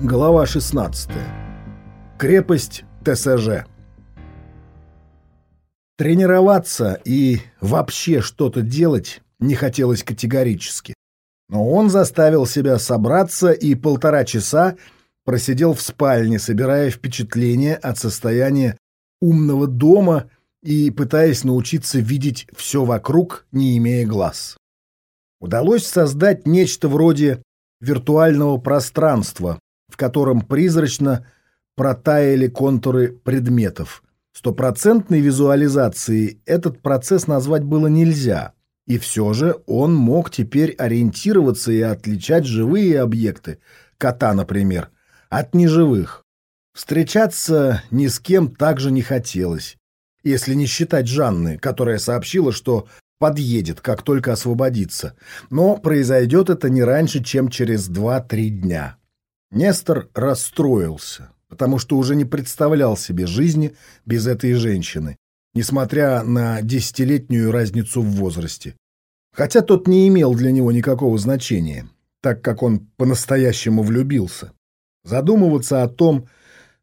Глава 16. Крепость ТСЖ. Тренироваться и вообще что-то делать не хотелось категорически. Но он заставил себя собраться и полтора часа просидел в спальне, собирая впечатления от состояния умного дома и пытаясь научиться видеть все вокруг, не имея глаз. Удалось создать нечто вроде виртуального пространства, в котором призрачно протаяли контуры предметов. Стопроцентной визуализацией этот процесс назвать было нельзя, и все же он мог теперь ориентироваться и отличать живые объекты, кота, например, от неживых. Встречаться ни с кем также не хотелось, если не считать Жанны, которая сообщила, что подъедет, как только освободится, но произойдет это не раньше, чем через два-три дня. Нестор расстроился, потому что уже не представлял себе жизни без этой женщины, несмотря на десятилетнюю разницу в возрасте. Хотя тот не имел для него никакого значения, так как он по-настоящему влюбился. Задумываться о том,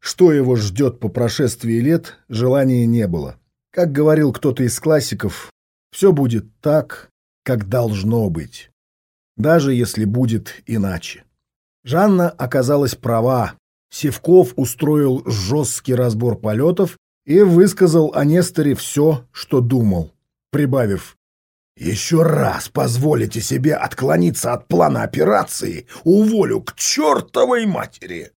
что его ждет по прошествии лет, желания не было. Как говорил кто-то из классиков, все будет так, как должно быть, даже если будет иначе. Жанна оказалась права. Севков устроил жесткий разбор полетов и высказал о Несторе все, что думал, прибавив «Еще раз позволите себе отклониться от плана операции, уволю к чертовой матери!»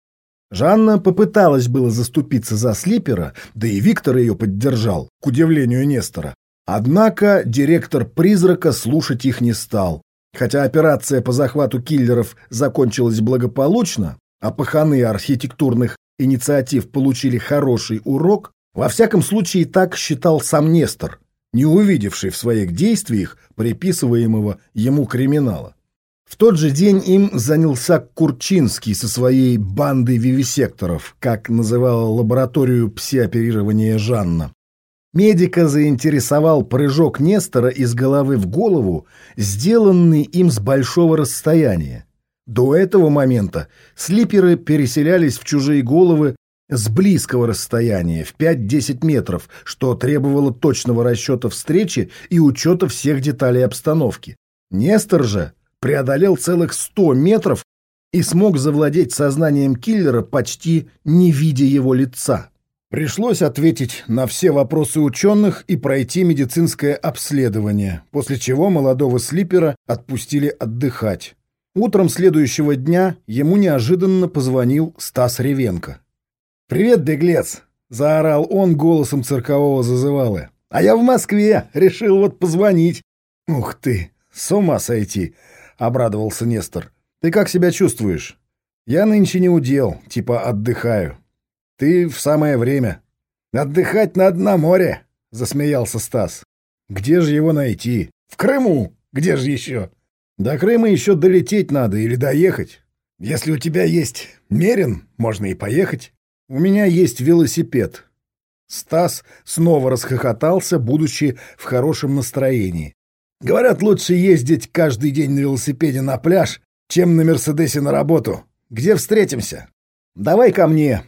Жанна попыталась было заступиться за Слипера, да и Виктор ее поддержал, к удивлению Нестора. Однако директор «Призрака» слушать их не стал. Хотя операция по захвату киллеров закончилась благополучно, а паханы архитектурных инициатив получили хороший урок, во всяком случае так считал сам Нестор, не увидевший в своих действиях приписываемого ему криминала. В тот же день им занялся Курчинский со своей бандой вивисекторов, как называла лабораторию псиоперирования Жанна. Медика заинтересовал прыжок Нестора из головы в голову, сделанный им с большого расстояния. До этого момента слиперы переселялись в чужие головы с близкого расстояния, в 5-10 метров, что требовало точного расчета встречи и учета всех деталей обстановки. Нестор же преодолел целых 100 метров и смог завладеть сознанием киллера, почти не видя его лица. Пришлось ответить на все вопросы ученых и пройти медицинское обследование, после чего молодого слипера отпустили отдыхать. Утром следующего дня ему неожиданно позвонил Стас Ревенко. «Привет, беглец!» — заорал он голосом циркового зазывалы. «А я в Москве, решил вот позвонить». «Ух ты, с ума сойти!» — обрадовался Нестор. «Ты как себя чувствуешь?» «Я нынче не удел, типа отдыхаю. Ты в самое время. Отдыхать на море, засмеялся Стас. Где же его найти? В Крыму. Где же еще? До Крыма еще долететь надо или доехать. Если у тебя есть Мерин, можно и поехать. У меня есть велосипед. Стас снова расхохотался, будучи в хорошем настроении. Говорят, лучше ездить каждый день на велосипеде на пляж, чем на Мерседесе на работу. Где встретимся? Давай ко мне,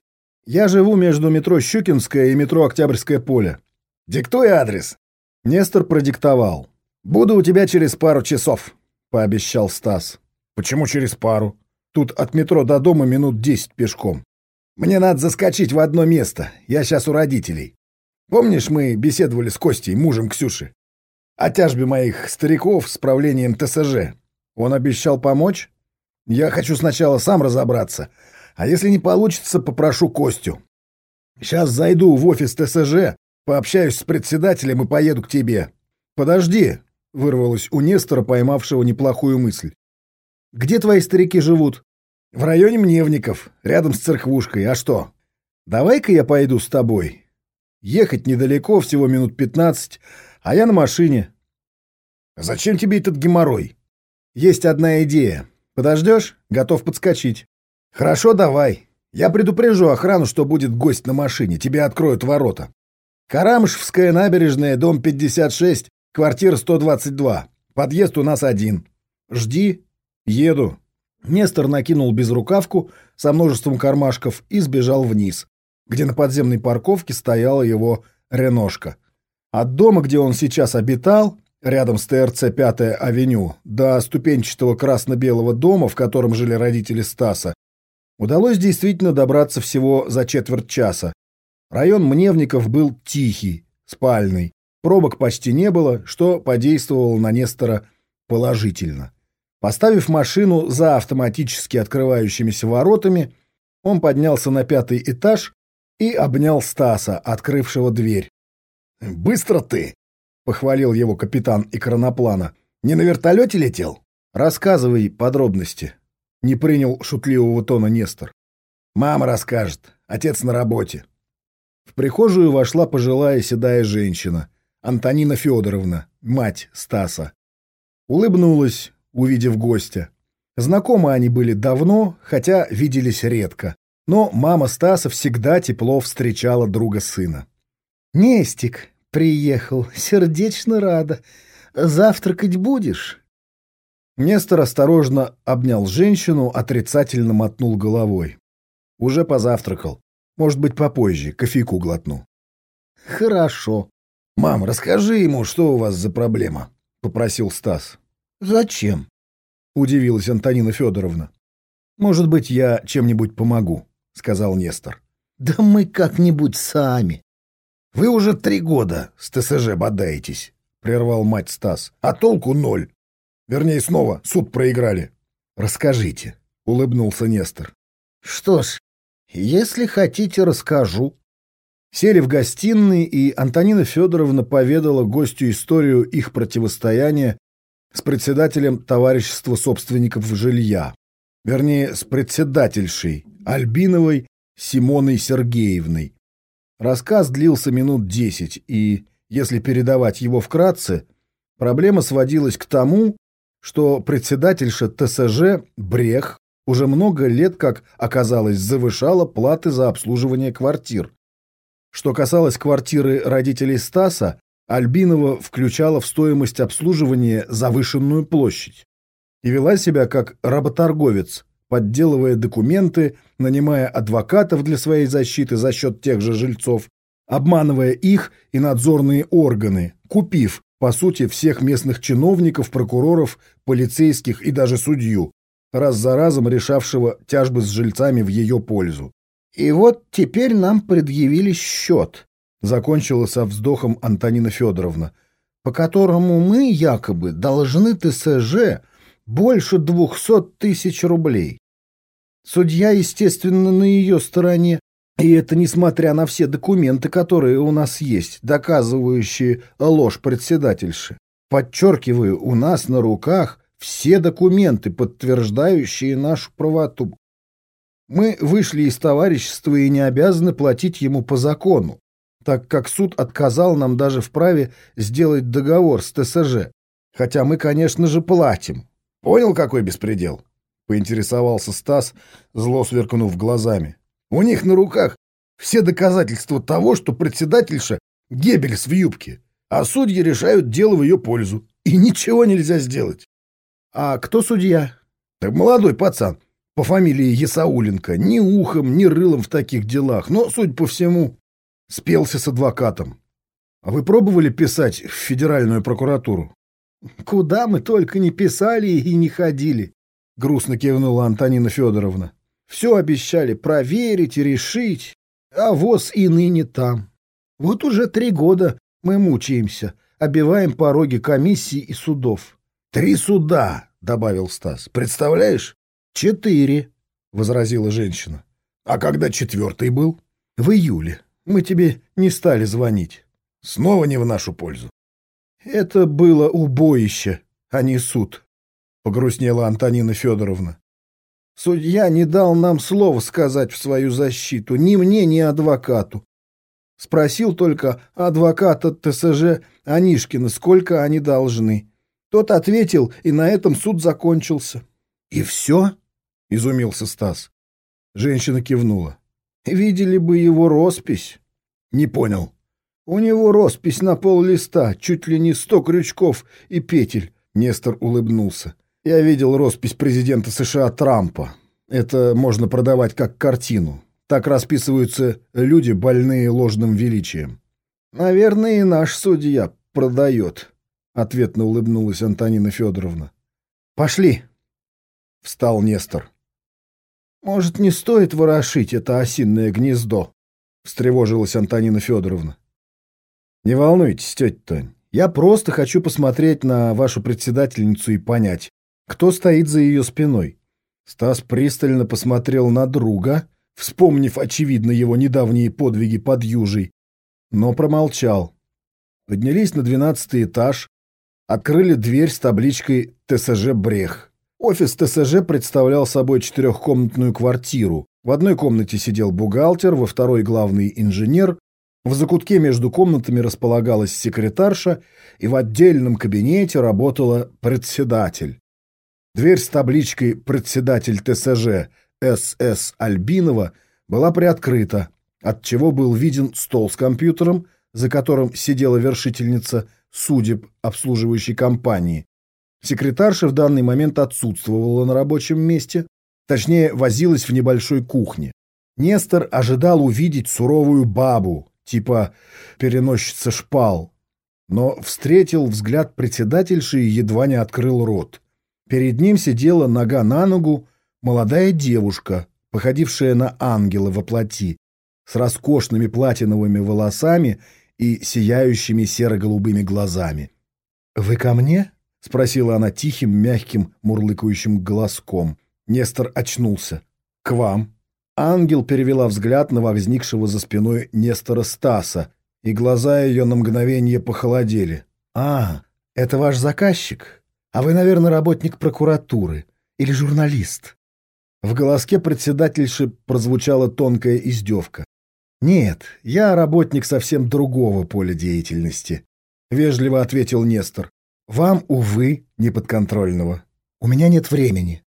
я живу между метро Щукинское и метро Октябрьское поле. Диктуй адрес. Нестор продиктовал. Буду у тебя через пару часов, пообещал Стас. Почему через пару? Тут от метро до дома минут десять пешком. Мне надо заскочить в одно место. Я сейчас у родителей. Помнишь, мы беседовали с Костей, мужем Ксюши? О тяжбе моих стариков с правлением ТСЖ. Он обещал помочь? Я хочу сначала сам разобраться, а если не получится, попрошу Костю. Сейчас зайду в офис ТСЖ, пообщаюсь с председателем и поеду к тебе. Подожди, вырвалось у Нестора, поймавшего неплохую мысль. Где твои старики живут? В районе Мневников, рядом с церквушкой. А что? Давай-ка я пойду с тобой. Ехать недалеко, всего минут пятнадцать, а я на машине. Зачем тебе этот геморрой? Есть одна идея. Подождешь? Готов подскочить. «Хорошо, давай. Я предупрежу охрану, что будет гость на машине. Тебе откроют ворота. Карамшевская набережная, дом 56, квартира 122. Подъезд у нас один. Жди. Еду». Нестор накинул безрукавку со множеством кармашков и сбежал вниз, где на подземной парковке стояла его реношка. От дома, где он сейчас обитал, рядом с ТРЦ «Пятая авеню», до ступенчатого красно-белого дома, в котором жили родители Стаса, удалось действительно добраться всего за четверть часа. Район Мневников был тихий, спальный, пробок почти не было, что подействовало на Нестора положительно. Поставив машину за автоматически открывающимися воротами, он поднялся на пятый этаж и обнял Стаса, открывшего дверь. «Быстро ты!» — похвалил его капитан экраноплана. «Не на вертолете летел?» «Рассказывай подробности», — не принял шутливого тона Нестор. «Мама расскажет. Отец на работе». В прихожую вошла пожилая седая женщина, Антонина Федоровна, мать Стаса. Улыбнулась, увидев гостя. Знакомы они были давно, хотя виделись редко. Но мама Стаса всегда тепло встречала друга сына. «Нестик приехал, сердечно рада. Завтракать будешь?» Нестор осторожно обнял женщину, отрицательно мотнул головой. «Уже позавтракал. Может быть, попозже, кофейку глотну». «Хорошо». «Мам, расскажи ему, что у вас за проблема», — попросил Стас. «Зачем?» — удивилась Антонина Федоровна. «Может быть, я чем-нибудь помогу», — сказал Нестор. «Да мы как-нибудь сами». «Вы уже три года с ТСЖ бодаетесь», — прервал мать Стас. «А толку ноль. Вернее, снова суд проиграли». «Расскажите», — улыбнулся Нестор. «Что ж, если хотите, расскажу». Сели в гостиной, и Антонина Федоровна поведала гостю историю их противостояния с председателем товарищества собственников жилья, вернее, с председательшей Альбиновой Симоной Сергеевной. Рассказ длился минут десять, и, если передавать его вкратце, проблема сводилась к тому, что председательша ТСЖ Брех уже много лет, как оказалось, завышала платы за обслуживание квартир. Что касалось квартиры родителей Стаса, Альбинова включала в стоимость обслуживания завышенную площадь и вела себя как работорговец, подделывая документы, нанимая адвокатов для своей защиты за счет тех же жильцов, обманывая их и надзорные органы, купив, по сути, всех местных чиновников, прокуроров, полицейских и даже судью, раз за разом решавшего тяжбы с жильцами в ее пользу. И вот теперь нам предъявили счет, закончила со вздохом Антонина Федоровна, по которому мы якобы должны ТСЖ больше двухсот тысяч рублей. Судья, естественно, на ее стороне, и это несмотря на все документы, которые у нас есть, доказывающие ложь председательши. Подчеркиваю, у нас на руках все документы, подтверждающие нашу правоту. Мы вышли из товарищества и не обязаны платить ему по закону так как суд отказал нам даже в праве сделать договор с ТСЖ. Хотя мы, конечно же, платим. Понял, какой беспредел? Поинтересовался Стас, зло сверкнув глазами. У них на руках все доказательства того, что председательша Геббельс в юбке, а судьи решают дело в ее пользу. И ничего нельзя сделать. А кто судья? Так молодой пацан по фамилии Ясауленко. Ни ухом, ни рылом в таких делах, но, судя по всему, Спелся с адвокатом. А вы пробовали писать в федеральную прокуратуру? Куда мы только не писали и не ходили, грустно кивнула Антонина Федоровна. Все обещали проверить и решить, а воз и ныне там. Вот уже три года мы мучаемся, обиваем пороги комиссий и судов. Три суда, добавил Стас. Представляешь? Четыре, возразила женщина. А когда четвертый был? В июле. Мы тебе не стали звонить. Снова не в нашу пользу. Это было убоище, а не суд, погрустнела Антонина Федоровна. Судья не дал нам слова сказать в свою защиту, ни мне, ни адвокату. Спросил только адвоката ТСЖ Анишкина, сколько они должны. Тот ответил, и на этом суд закончился. — И все? — изумился Стас. Женщина кивнула. Видели бы его роспись. Не понял. У него роспись на пол листа, чуть ли не сто крючков и петель. Нестор улыбнулся. Я видел роспись президента США Трампа. Это можно продавать как картину. Так расписываются люди, больные ложным величием. Наверное, и наш судья продает, — ответно улыбнулась Антонина Федоровна. Пошли, — встал Нестор. Может, не стоит ворошить это осинное гнездо? — встревожилась Антонина Федоровна. Не волнуйтесь, тетя Тонь. Я просто хочу посмотреть на вашу председательницу и понять, кто стоит за ее спиной. Стас пристально посмотрел на друга, вспомнив, очевидно, его недавние подвиги под Южей, но промолчал. Поднялись на двенадцатый этаж, открыли дверь с табличкой «ТСЖ Брех». Офис ТСЖ представлял собой четырехкомнатную квартиру. В одной комнате сидел бухгалтер, во второй главный инженер, в закутке между комнатами располагалась секретарша, и в отдельном кабинете работала председатель. Дверь с табличкой «Председатель ТСЖ СС Альбинова» была приоткрыта, отчего был виден стол с компьютером, за которым сидела вершительница судеб обслуживающей компании. Секретарша в данный момент отсутствовала на рабочем месте, точнее, возилась в небольшой кухне. Нестор ожидал увидеть суровую бабу, типа переносчица шпал, но встретил взгляд председательши и едва не открыл рот. Перед ним сидела нога на ногу молодая девушка, походившая на ангела во плоти, с роскошными платиновыми волосами и сияющими серо-голубыми глазами. «Вы ко мне?» — спросила она тихим, мягким, мурлыкающим голоском. Нестор очнулся. «К вам». Ангел перевела взгляд на возникшего за спиной Нестора Стаса, и глаза ее на мгновение похолодели. «А, это ваш заказчик? А вы, наверное, работник прокуратуры или журналист?» В голоске председательши прозвучала тонкая издевка. «Нет, я работник совсем другого поля деятельности», — вежливо ответил Нестор. «Вам, увы, неподконтрольного. У меня нет времени.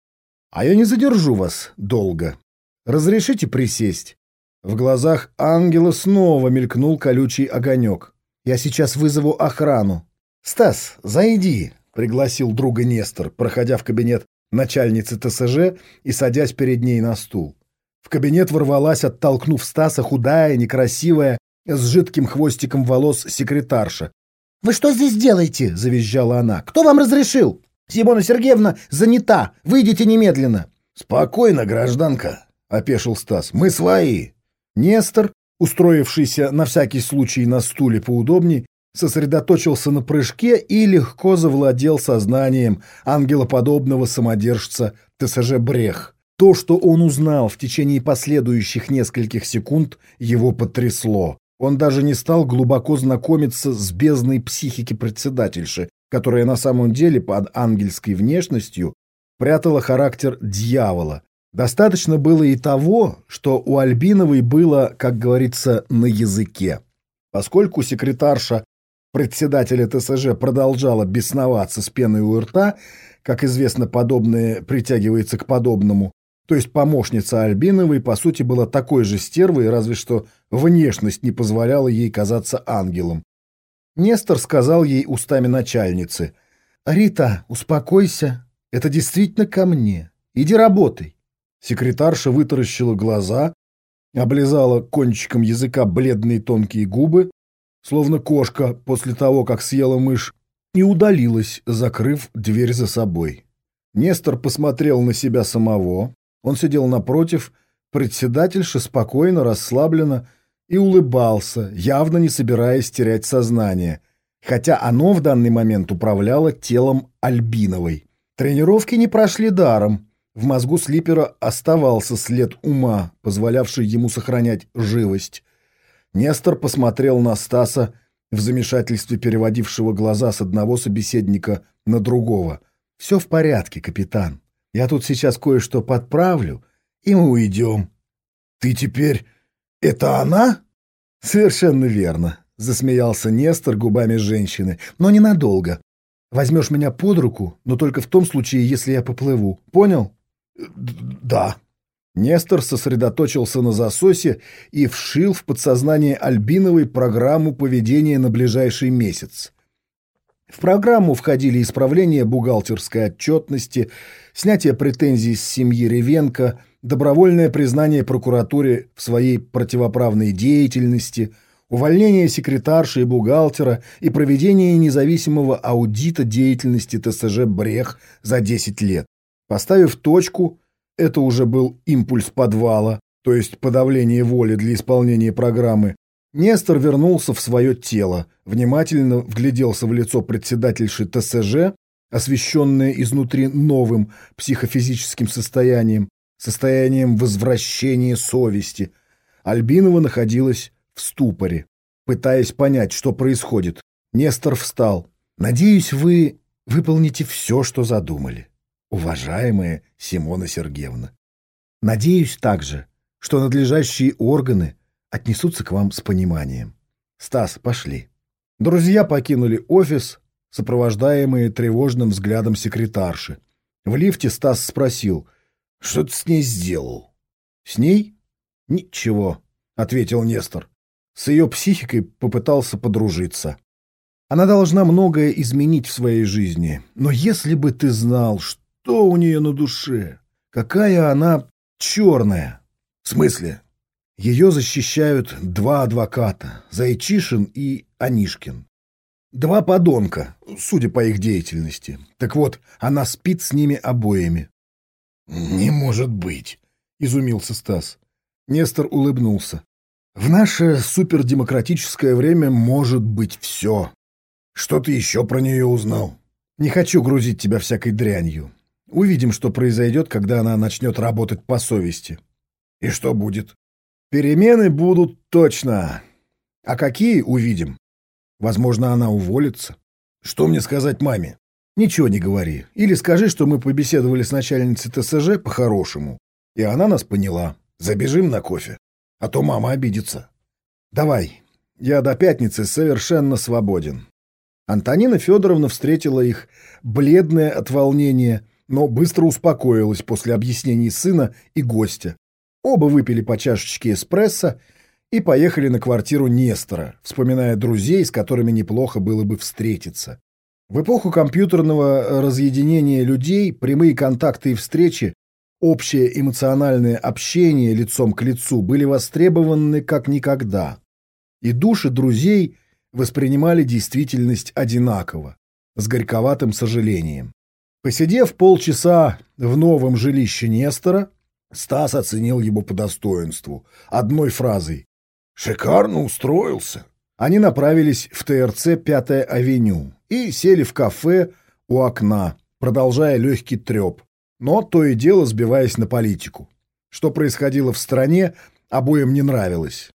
А я не задержу вас долго. Разрешите присесть?» В глазах ангела снова мелькнул колючий огонек. «Я сейчас вызову охрану». «Стас, зайди», — пригласил друга Нестор, проходя в кабинет начальницы ТСЖ и садясь перед ней на стул. В кабинет ворвалась, оттолкнув Стаса, худая, некрасивая, с жидким хвостиком волос секретарша. «Вы что здесь делаете?» — завизжала она. «Кто вам разрешил? Симона Сергеевна занята. Выйдите немедленно». «Спокойно, гражданка», — опешил Стас. «Мы свои». Нестор, устроившийся на всякий случай на стуле поудобней, сосредоточился на прыжке и легко завладел сознанием ангелоподобного самодержца ТСЖ Брех. То, что он узнал в течение последующих нескольких секунд, его потрясло. Он даже не стал глубоко знакомиться с бездной психики председательши, которая на самом деле под ангельской внешностью прятала характер дьявола. Достаточно было и того, что у Альбиновой было, как говорится, на языке. Поскольку секретарша председателя ТСЖ продолжала бесноваться с пеной у рта, как известно, подобное притягивается к подобному, то есть помощница Альбиновой, по сути, была такой же стервой, разве что внешность не позволяла ей казаться ангелом. Нестор сказал ей устами начальницы. «Рита, успокойся. Это действительно ко мне. Иди работай». Секретарша вытаращила глаза, облизала кончиком языка бледные тонкие губы, словно кошка после того, как съела мышь, и удалилась, закрыв дверь за собой. Нестор посмотрел на себя самого, он сидел напротив, председательша спокойно, расслабленно и улыбался, явно не собираясь терять сознание, хотя оно в данный момент управляло телом Альбиновой. Тренировки не прошли даром. В мозгу Слипера оставался след ума, позволявший ему сохранять живость. Нестор посмотрел на Стаса, в замешательстве переводившего глаза с одного собеседника на другого. «Все в порядке, капитан. Я тут сейчас кое-что подправлю, и мы уйдем. Ты теперь... Это она? Совершенно верно, засмеялся Нестор губами женщины, но ненадолго. Возьмешь меня под руку, но только в том случае, если я поплыву. Понял? Да. Нестор сосредоточился на засосе и вшил в подсознание Альбиновой программу поведения на ближайший месяц. В программу входили исправление бухгалтерской отчетности, снятие претензий с семьи Ревенко, добровольное признание прокуратуре в своей противоправной деятельности, увольнение секретарши и бухгалтера и проведение независимого аудита деятельности ТСЖ «Брех» за 10 лет. Поставив точку, это уже был импульс подвала, то есть подавление воли для исполнения программы, Нестор вернулся в свое тело, внимательно вгляделся в лицо председательши ТСЖ, освещенное изнутри новым психофизическим состоянием, состоянием возвращения совести. Альбинова находилась в ступоре, пытаясь понять, что происходит. Нестор встал. «Надеюсь, вы выполните все, что задумали, уважаемая Симона Сергеевна. Надеюсь также, что надлежащие органы отнесутся к вам с пониманием. Стас, пошли». Друзья покинули офис, сопровождаемые тревожным взглядом секретарши. В лифте Стас спросил, что ты с ней сделал? С ней? Ничего, ответил Нестор. С ее психикой попытался подружиться. Она должна многое изменить в своей жизни. Но если бы ты знал, что у нее на душе, какая она черная. В смысле? Ее защищают два адвоката, Зайчишин и Анишкин. Два подонка, судя по их деятельности. Так вот, она спит с ними обоими. «Не может быть!» — изумился Стас. Нестор улыбнулся. «В наше супердемократическое время может быть все. Что ты еще про нее узнал?» «Не хочу грузить тебя всякой дрянью. Увидим, что произойдет, когда она начнет работать по совести». «И что будет?» «Перемены будут точно. А какие — увидим. Возможно, она уволится. Что мне сказать маме? Ничего не говори. Или скажи, что мы побеседовали с начальницей ТСЖ по-хорошему, и она нас поняла. Забежим на кофе, а то мама обидится. Давай, я до пятницы совершенно свободен. Антонина Федоровна встретила их, бледная от волнения, но быстро успокоилась после объяснений сына и гостя. Оба выпили по чашечке эспрессо и поехали на квартиру Нестора, вспоминая друзей, с которыми неплохо было бы встретиться. В эпоху компьютерного разъединения людей прямые контакты и встречи, общее эмоциональное общение лицом к лицу были востребованы как никогда. И души друзей воспринимали действительность одинаково, с горьковатым сожалением. Посидев полчаса в новом жилище Нестора, Стас оценил его по достоинству, одной фразой «Шикарно устроился». Они направились в ТРЦ «Пятая авеню» и сели в кафе у окна, продолжая легкий треп, но то и дело сбиваясь на политику. Что происходило в стране, обоим не нравилось.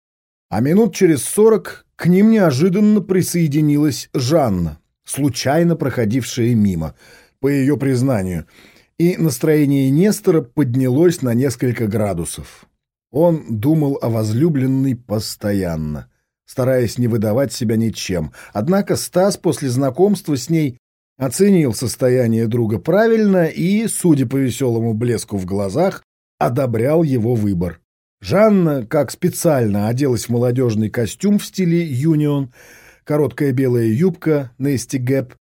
А минут через сорок к ним неожиданно присоединилась Жанна, случайно проходившая мимо, по ее признанию – и настроение Нестора поднялось на несколько градусов. Он думал о возлюбленной постоянно, стараясь не выдавать себя ничем. Однако Стас после знакомства с ней оценил состояние друга правильно и, судя по веселому блеску в глазах, одобрял его выбор. Жанна, как специально, оделась в молодежный костюм в стиле юнион, короткая белая юбка Нести Гэп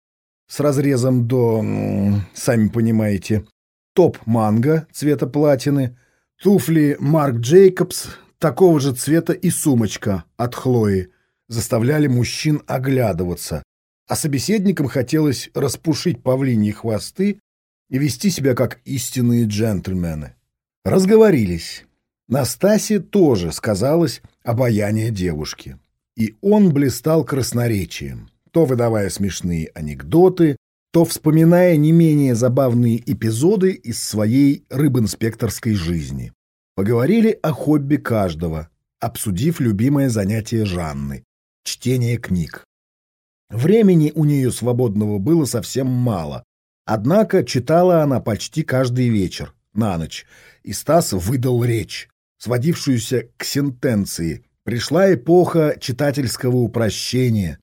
с разрезом до, сами понимаете, топ-манго цвета платины, туфли Марк Джейкобс такого же цвета и сумочка от Хлои заставляли мужчин оглядываться, а собеседникам хотелось распушить павлиньи хвосты и вести себя как истинные джентльмены. Разговорились. Настасе тоже сказалось обаяние девушки. И он блистал красноречием то выдавая смешные анекдоты, то вспоминая не менее забавные эпизоды из своей рыбинспекторской жизни. Поговорили о хобби каждого, обсудив любимое занятие Жанны – чтение книг. Времени у нее свободного было совсем мало, однако читала она почти каждый вечер, на ночь, и Стас выдал речь, сводившуюся к сентенции. Пришла эпоха читательского упрощения,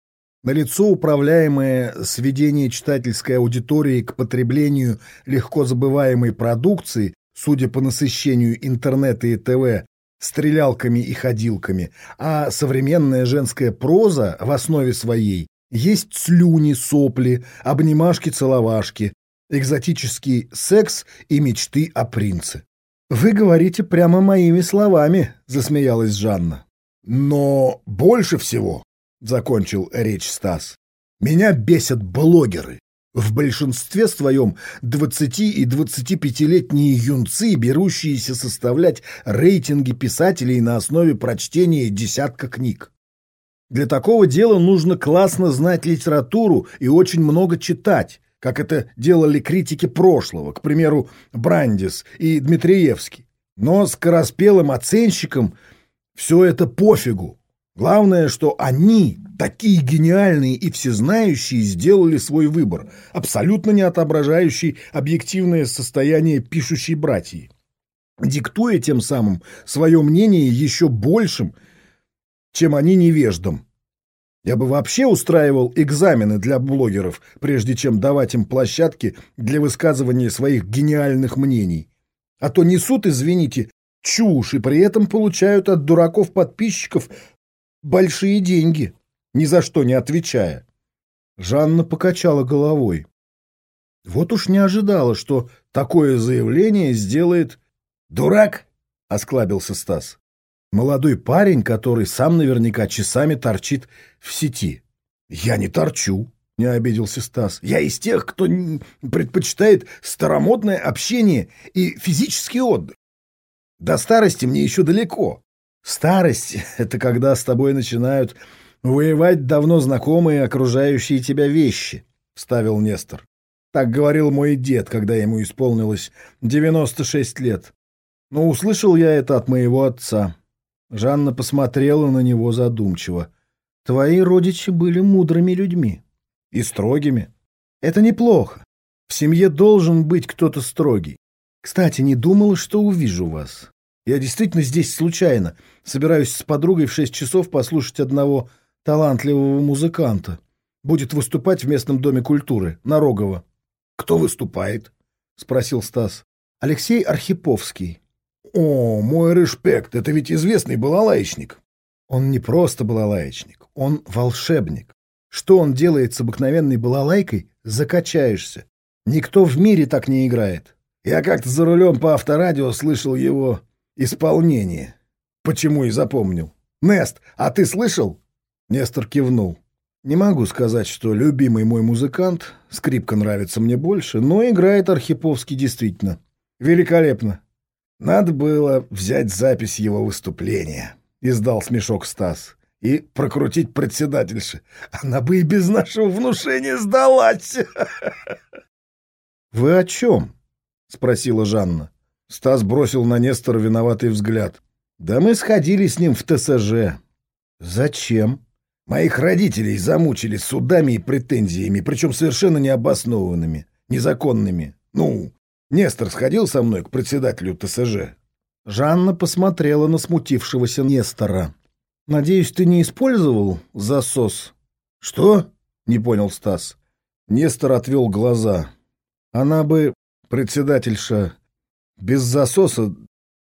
Налицо управляемое сведение читательской аудитории к потреблению легко забываемой продукции, судя по насыщению интернета и ТВ, стрелялками и ходилками, а современная женская проза в основе своей Есть слюни, сопли, обнимашки-целовашки, экзотический секс и мечты о принце. «Вы говорите прямо моими словами», — засмеялась Жанна. «Но больше всего», — закончил речь Стас, — «меня бесят блогеры. В большинстве своем 20 и 25-летние юнцы, берущиеся составлять рейтинги писателей на основе прочтения десятка книг. Для такого дела нужно классно знать литературу и очень много читать, как это делали критики прошлого, к примеру, Брандис и Дмитриевский. Но скороспелым оценщикам все это пофигу. Главное, что они, такие гениальные и всезнающие, сделали свой выбор, абсолютно не отображающий объективное состояние пишущей братьи, диктуя тем самым свое мнение еще большим, чем они невеждам. Я бы вообще устраивал экзамены для блогеров, прежде чем давать им площадки для высказывания своих гениальных мнений. А то несут, извините, чушь и при этом получают от дураков-подписчиков большие деньги, ни за что не отвечая. Жанна покачала головой. Вот уж не ожидала, что такое заявление сделает... «Дурак!» — осклабился Стас. Молодой парень, который сам наверняка часами торчит в сети. «Я не торчу», — не обиделся Стас. «Я из тех, кто предпочитает старомодное общение и физический отдых. До старости мне еще далеко. Старость — это когда с тобой начинают воевать давно знакомые окружающие тебя вещи», — вставил Нестор. Так говорил мой дед, когда ему исполнилось 96 лет. Но услышал я это от моего отца. Жанна посмотрела на него задумчиво. «Твои родичи были мудрыми людьми. И строгими. Это неплохо. В семье должен быть кто-то строгий. Кстати, не думала, что увижу вас. Я действительно здесь случайно. Собираюсь с подругой в шесть часов послушать одного талантливого музыканта. Будет выступать в местном доме культуры, на Рогово. «Кто выступает?» — спросил Стас. «Алексей Архиповский. «О, мой респект, это ведь известный балалаечник». Он не просто балалаечник, он волшебник. Что он делает с обыкновенной балалайкой, закачаешься. Никто в мире так не играет. Я как-то за рулем по авторадио слышал его исполнение. Почему и запомнил. «Нест, а ты слышал?» Нестор кивнул. «Не могу сказать, что любимый мой музыкант, скрипка нравится мне больше, но играет Архиповский действительно. Великолепно. Надо было взять запись его выступления, издал смешок Стас, и прокрутить председательши. Она бы и без нашего внушения сдалась. Вы о чем? спросила Жанна. Стас бросил на Нестора виноватый взгляд. Да мы сходили с ним в ТСЖ. Зачем? Моих родителей замучили судами и претензиями, причем совершенно необоснованными, незаконными. Ну, Нестор сходил со мной к председателю ТСЖ. Жанна посмотрела на смутившегося Нестора. «Надеюсь, ты не использовал засос?» «Что?» — не понял Стас. Нестор отвел глаза. «Она бы, председательша, без засоса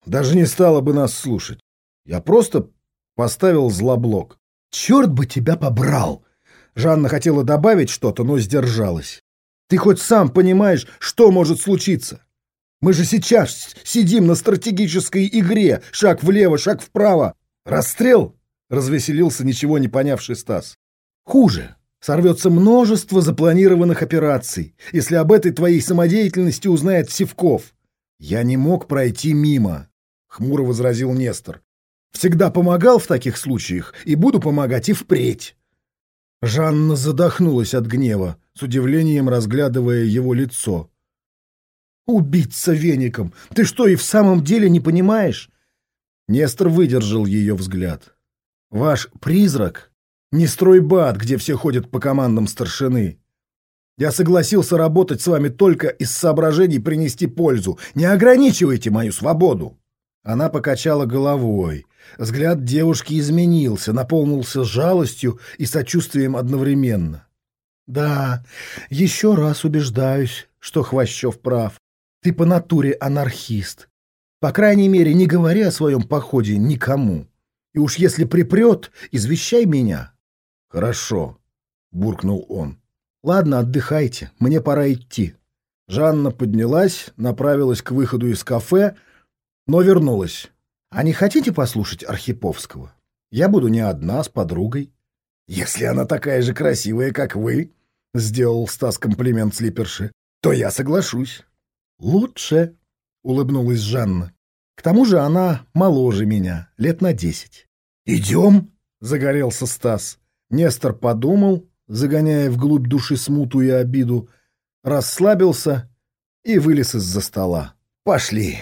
даже не стала бы нас слушать. Я просто поставил злоблок. Черт бы тебя побрал!» Жанна хотела добавить что-то, но сдержалась. Ты хоть сам понимаешь, что может случиться? Мы же сейчас сидим на стратегической игре. Шаг влево, шаг вправо. Расстрел? Развеселился ничего не понявший Стас. Хуже. Сорвется множество запланированных операций, если об этой твоей самодеятельности узнает Севков. Я не мог пройти мимо, — хмуро возразил Нестор. Всегда помогал в таких случаях и буду помогать и впредь. Жанна задохнулась от гнева, с удивлением разглядывая его лицо. «Убиться веником! Ты что, и в самом деле не понимаешь?» Нестор выдержал ее взгляд. «Ваш призрак — не стройбат, где все ходят по командам старшины. Я согласился работать с вами только из соображений принести пользу. Не ограничивайте мою свободу!» Она покачала головой. Взгляд девушки изменился, наполнился жалостью и сочувствием одновременно. «Да, еще раз убеждаюсь, что Хвощев прав. Ты по натуре анархист. По крайней мере, не говори о своем походе никому. И уж если припрет, извещай меня». «Хорошо», — буркнул он. «Ладно, отдыхайте, мне пора идти». Жанна поднялась, направилась к выходу из кафе, но вернулась. «А не хотите послушать Архиповского? Я буду не одна, с подругой». «Если она такая же красивая, как вы», — сделал Стас комплимент слиперши, — «то я соглашусь». «Лучше», — улыбнулась Жанна. «К тому же она моложе меня, лет на десять». «Идем?» — загорелся Стас. Нестор подумал, загоняя вглубь души смуту и обиду, расслабился и вылез из-за стола. «Пошли!»